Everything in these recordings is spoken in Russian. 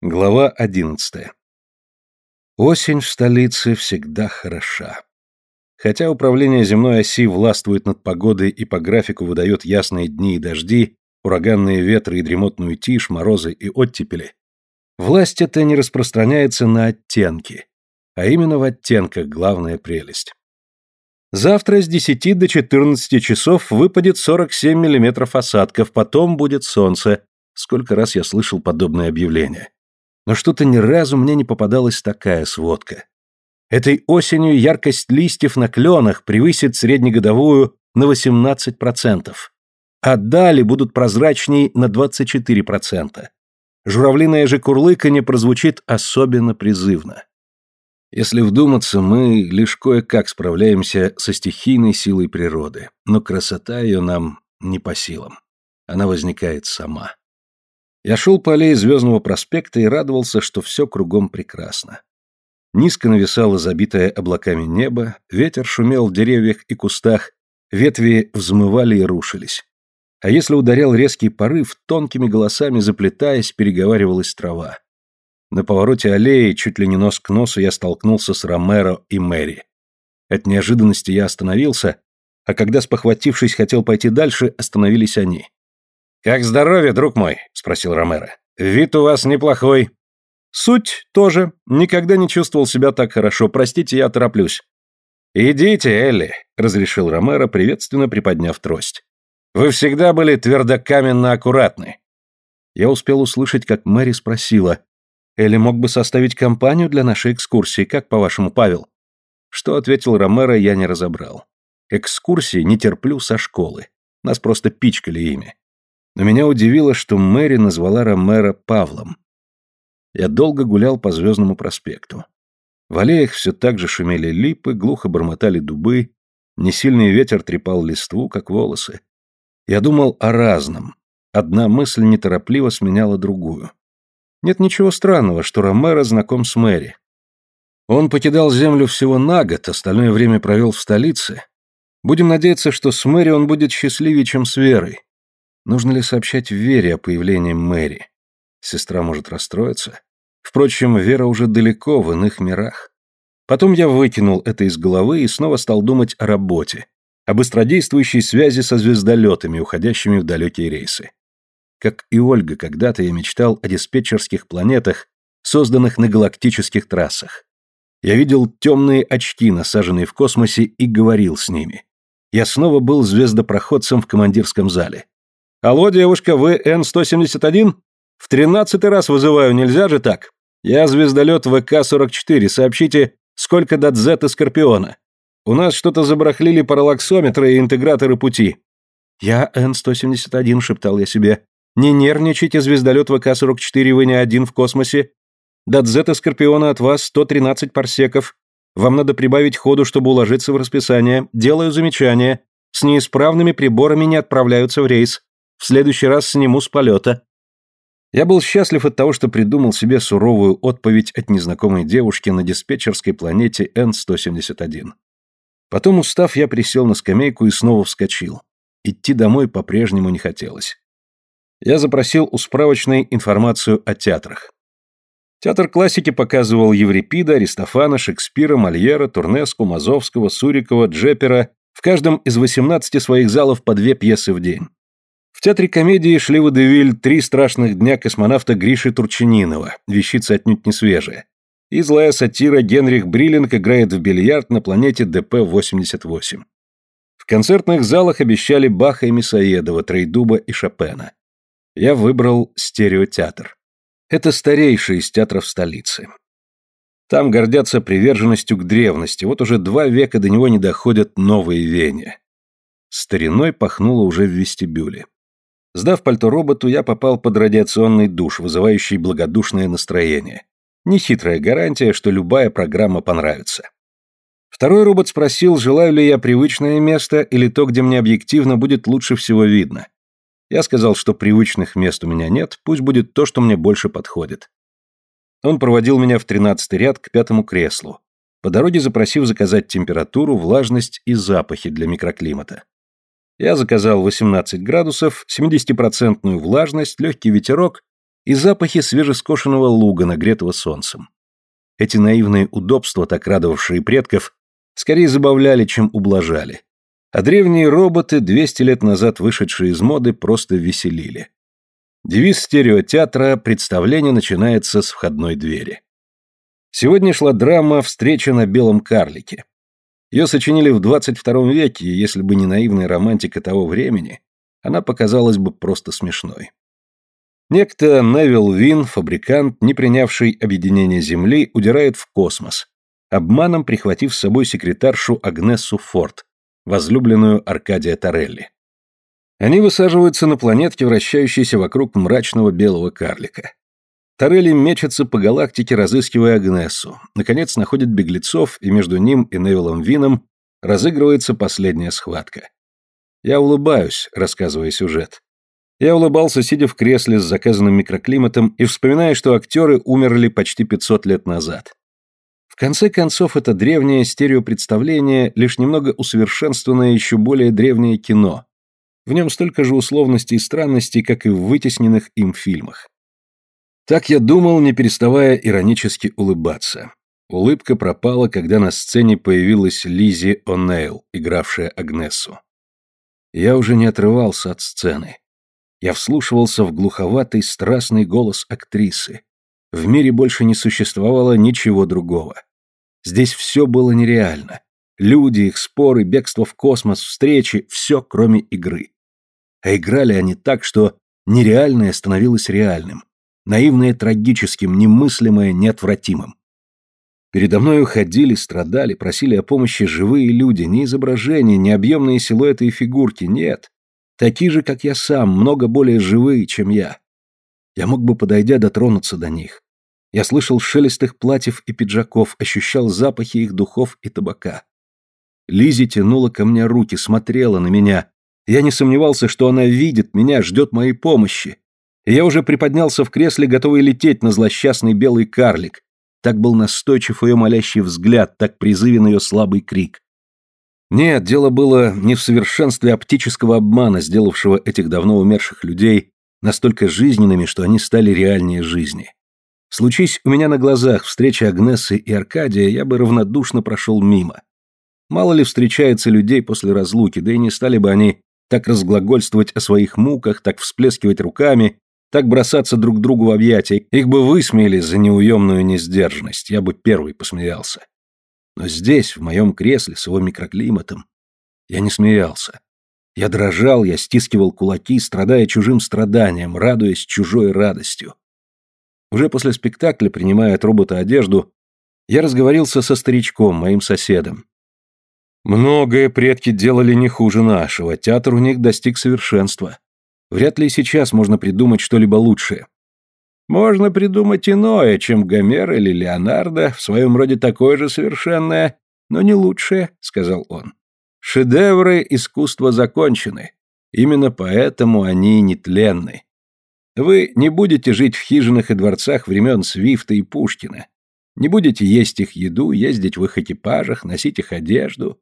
Глава одиннадцатая. Осень в столице всегда хороша. Хотя управление земной оси властвует над погодой и по графику выдает ясные дни и дожди, ураганные ветры и дремотную тишь, морозы и оттепели, власть эта не распространяется на оттенки, а именно в оттенках главная прелесть. Завтра с 10 до 14 часов выпадет 47 миллиметров осадков, потом будет солнце. Сколько раз я слышал подобное объявление но что-то ни разу мне не попадалась такая сводка. Этой осенью яркость листьев на кленах превысит среднегодовую на 18%, а дали будут прозрачней на 24%. Журавлиное же курлыканье прозвучит особенно призывно. Если вдуматься, мы лишь кое-как справляемся со стихийной силой природы, но красота ее нам не по силам. Она возникает сама. Я шел по аллее Звездного проспекта и радовался, что все кругом прекрасно. Низко нависало забитое облаками небо, ветер шумел в деревьях и кустах, ветви взмывали и рушились. А если ударял резкий порыв, тонкими голосами заплетаясь, переговаривалась трава. На повороте аллеи, чуть ли не нос к носу, я столкнулся с Ромеро и Мэри. От неожиданности я остановился, а когда, спохватившись, хотел пойти дальше, остановились они. «Как здоровье, друг мой?» — спросил Ромеро. «Вид у вас неплохой». «Суть тоже. Никогда не чувствовал себя так хорошо. Простите, я тороплюсь». «Идите, Элли», — разрешил Ромеро, приветственно приподняв трость. «Вы всегда были твердокаменно аккуратны». Я успел услышать, как Мэри спросила. «Элли мог бы составить компанию для нашей экскурсии, как по-вашему, Павел?» Что ответил Ромеро, я не разобрал. Экскурсии не терплю со школы. Нас просто пичкали ими но меня удивило, что Мэри назвала Ромеро Павлом. Я долго гулял по Звездному проспекту. В аллеях все так же шумели липы, глухо бормотали дубы, несильный ветер трепал листву, как волосы. Я думал о разном. Одна мысль неторопливо сменяла другую. Нет ничего странного, что Ромеро знаком с Мэри. Он покидал землю всего на год, остальное время провел в столице. Будем надеяться, что с Мэри он будет счастливее, чем с Верой. Нужно ли сообщать Вере о появлении Мэри? Сестра может расстроиться. Впрочем, Вера уже далеко, в иных мирах. Потом я выкинул это из головы и снова стал думать о работе, о быстродействующей связи со звездолетами, уходящими в далекие рейсы. Как и Ольга, когда-то я мечтал о диспетчерских планетах, созданных на галактических трассах. Я видел темные очки, насаженные в космосе, и говорил с ними. Я снова был звездопроходцем в командирском зале. «Алло, девушка, вы Н-171? В тринадцатый раз вызываю, нельзя же так? Я звездолет ВК-44, сообщите, сколько до Дзета Скорпиона. У нас что-то забрахлили параллаксометры и интеграторы пути». «Я Н-171», — шептал я себе. «Не нервничайте, звездолет ВК-44, вы не один в космосе. До Дзета Скорпиона от вас 113 парсеков. Вам надо прибавить ходу, чтобы уложиться в расписание. Делаю замечание. С неисправными приборами не отправляются в рейс. В следующий раз сниму с полета». Я был счастлив от того, что придумал себе суровую отповедь от незнакомой девушки на диспетчерской планете Н-171. Потом, устав, я присел на скамейку и снова вскочил. Идти домой по-прежнему не хотелось. Я запросил у справочной информацию о театрах. Театр классики показывал Еврипида, Аристофана, Шекспира, Мольера, Турнеску, Мазовского, Сурикова, Джепера, в каждом из 18 своих залов по две пьесы в день. В театре комедии шли водевиль «Три страшных дня космонавта Гриши Турчининова», вещица отнюдь не свежая. И злая сатира Генрих Бриллинг играет в бильярд на планете ДП-88. В концертных залах обещали Баха и Мясоедова, Трейдуба и Шопена. Я выбрал стереотеатр. Это старейший из театров столицы. Там гордятся приверженностью к древности, вот уже два века до него не доходят новые веяния. Стариной пахнуло уже в вестибюле. Сдав пальто роботу, я попал под радиационный душ, вызывающий благодушное настроение. Нехитрая гарантия, что любая программа понравится. Второй робот спросил, желаю ли я привычное место или то, где мне объективно будет лучше всего видно. Я сказал, что привычных мест у меня нет, пусть будет то, что мне больше подходит. Он проводил меня в тринадцатый ряд к пятому креслу, по дороге запросив заказать температуру, влажность и запахи для микроклимата. Я заказал 18 градусов, 70% влажность, легкий ветерок и запахи свежескошенного луга, нагретого солнцем. Эти наивные удобства, так радовавшие предков, скорее забавляли, чем ублажали. А древние роботы, 200 лет назад вышедшие из моды, просто веселили. Девиз стереотеатра «Представление начинается с входной двери». Сегодня шла драма «Встреча на белом карлике». Ее сочинили в 22 веке, и если бы не наивная романтика того времени, она показалась бы просто смешной. Некто Невил Вин, фабрикант, не принявший объединение Земли, удирает в космос, обманом прихватив с собой секретаршу Агнессу Форд, возлюбленную Аркадия Торелли. Они высаживаются на планетке, вращающейся вокруг мрачного белого карлика. Торелли мечется по галактике, разыскивая Агнессу. Наконец находит беглецов, и между ним и Невилом Вином разыгрывается последняя схватка. Я улыбаюсь, рассказывая сюжет. Я улыбался, сидя в кресле с заказанным микроклиматом и вспоминая, что актеры умерли почти 500 лет назад. В конце концов, это древнее стереопредставление, лишь немного усовершенствованное еще более древнее кино. В нем столько же условностей и странностей, как и в вытесненных им фильмах. Так я думал, не переставая иронически улыбаться. Улыбка пропала, когда на сцене появилась Лизи О'Нейл, игравшая Агнесу. Я уже не отрывался от сцены. Я вслушивался в глуховатый, страстный голос актрисы. В мире больше не существовало ничего другого. Здесь все было нереально. Люди, их споры, бегство в космос, встречи — все, кроме игры. А играли они так, что нереальное становилось реальным, наивное трагическим, немыслимое неотвратимым. Передо мной уходили, страдали, просили о помощи живые люди, не изображения, не объемные силуэты и фигурки, нет. Такие же, как я сам, много более живые, чем я. Я мог бы, подойдя, дотронуться до них. Я слышал шелест их платьев и пиджаков, ощущал запахи их духов и табака. Лизи тянула ко мне руки, смотрела на меня. Я не сомневался, что она видит меня, ждет моей помощи. Я уже приподнялся в кресле, готовый лететь на злосчастный белый карлик. Так был настойчив ее молящий взгляд, так призывен ее слабый крик. Нет, дело было не в совершенстве оптического обмана, сделавшего этих давно умерших людей настолько жизненными, что они стали реальнее жизни. Случись у меня на глазах встреча Агнесы и Аркадия, я бы равнодушно прошел мимо. Мало ли встречается людей после разлуки, да и не стали бы они так разглагольствовать о своих муках, так всплескивать руками, так бросаться друг другу в объятия. Их бы высмеяли за неуемную несдержанность, я бы первый посмеялся. Но здесь, в моем кресле с его микроклиматом, я не смеялся. Я дрожал, я стискивал кулаки, страдая чужим страданием, радуясь чужой радостью. Уже после спектакля, принимая от робота одежду, я разговорился со старичком, моим соседом. Многое предки делали не хуже нашего, театр у них достиг совершенства. Вряд ли сейчас можно придумать что-либо лучшее. Можно придумать иное, чем Гомер или Леонардо, в своем роде такое же совершенное, но не лучшее, сказал он. Шедевры искусства закончены. Именно поэтому они нетленны. Вы не будете жить в хижинах и дворцах времен Свифта и Пушкина. Не будете есть их еду, ездить в их экипажах, носить их одежду.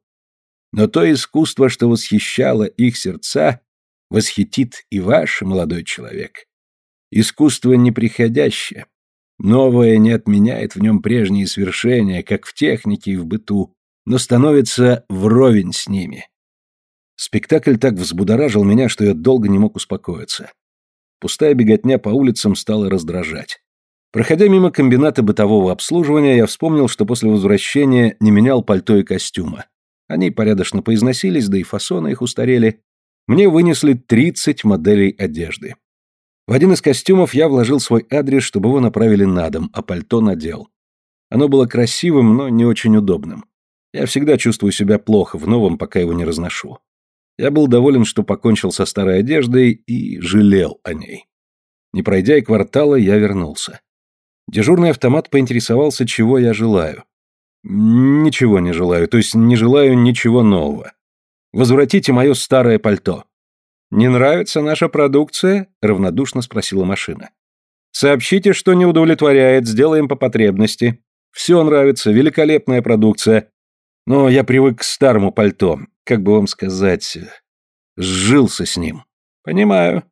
Но то искусство, что восхищало их сердца, восхитит и ваш молодой человек. Искусство неприходящее. Новое не отменяет в нем прежние свершения, как в технике и в быту, но становится вровень с ними. Спектакль так взбудоражил меня, что я долго не мог успокоиться. Пустая беготня по улицам стала раздражать. Проходя мимо комбината бытового обслуживания, я вспомнил, что после возвращения не менял пальто и костюма. Они порядочно поизносились, да и фасоны их устарели. Мне вынесли 30 моделей одежды. В один из костюмов я вложил свой адрес, чтобы его направили на дом, а пальто надел. Оно было красивым, но не очень удобным. Я всегда чувствую себя плохо в новом, пока его не разношу. Я был доволен, что покончил со старой одеждой и жалел о ней. Не пройдя и квартала, я вернулся. Дежурный автомат поинтересовался, чего я желаю. Ничего не желаю, то есть не желаю ничего нового. Возвратите мое старое пальто. «Не нравится наша продукция?» — равнодушно спросила машина. «Сообщите, что не удовлетворяет, сделаем по потребности. Все нравится, великолепная продукция. Но я привык к старому пальто, как бы вам сказать, сжился с ним». «Понимаю.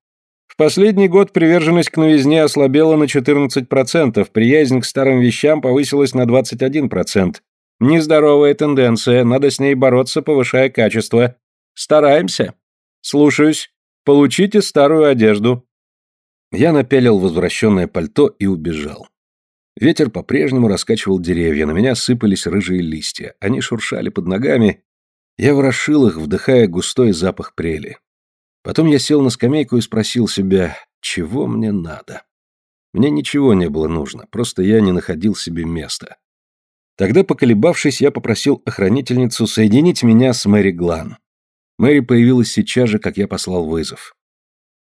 В последний год приверженность к новизне ослабела на 14%, приязнь к старым вещам повысилась на 21%. Нездоровая тенденция, надо с ней бороться, повышая качество. Стараемся. Слушаюсь. Получите старую одежду. Я напялил возвращенное пальто и убежал. Ветер по-прежнему раскачивал деревья, на меня сыпались рыжие листья. Они шуршали под ногами. Я ворошил их, вдыхая густой запах прели. Потом я сел на скамейку и спросил себя, чего мне надо. Мне ничего не было нужно, просто я не находил себе места. Тогда, поколебавшись, я попросил охранительницу соединить меня с Мэри Глан. Мэри появилась сейчас же, как я послал вызов.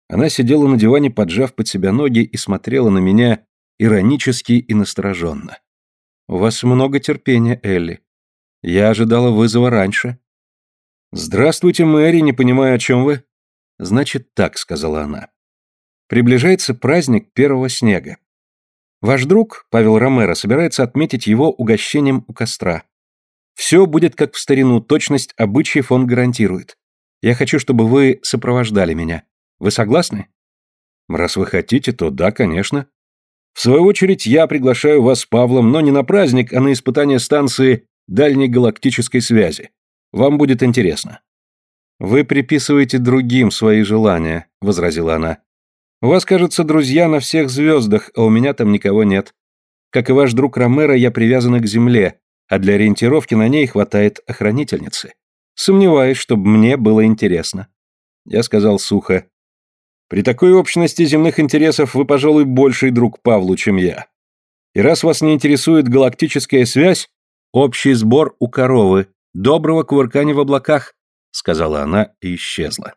Она сидела на диване, поджав под себя ноги, и смотрела на меня иронически и настороженно. «У вас много терпения, Элли. Я ожидала вызова раньше». «Здравствуйте, Мэри, не понимаю, о чем вы». «Значит так», — сказала она. «Приближается праздник первого снега. Ваш друг, Павел Ромеро, собирается отметить его угощением у костра. Все будет как в старину, точность обычаев он гарантирует. Я хочу, чтобы вы сопровождали меня. Вы согласны? Раз вы хотите, то да, конечно. В свою очередь, я приглашаю вас с Павлом, но не на праздник, а на испытание станции дальней галактической связи. Вам будет интересно. Вы приписываете другим свои желания, возразила она. У вас, кажется, друзья на всех звездах, а у меня там никого нет. Как и ваш друг Ромеро, я привязана к земле, а для ориентировки на ней хватает охранительницы. Сомневаюсь, чтобы мне было интересно. Я сказал сухо. При такой общности земных интересов вы, пожалуй, больший друг Павлу, чем я. И раз вас не интересует галактическая связь, общий сбор у коровы, доброго кувыркания в облаках, сказала она и исчезла.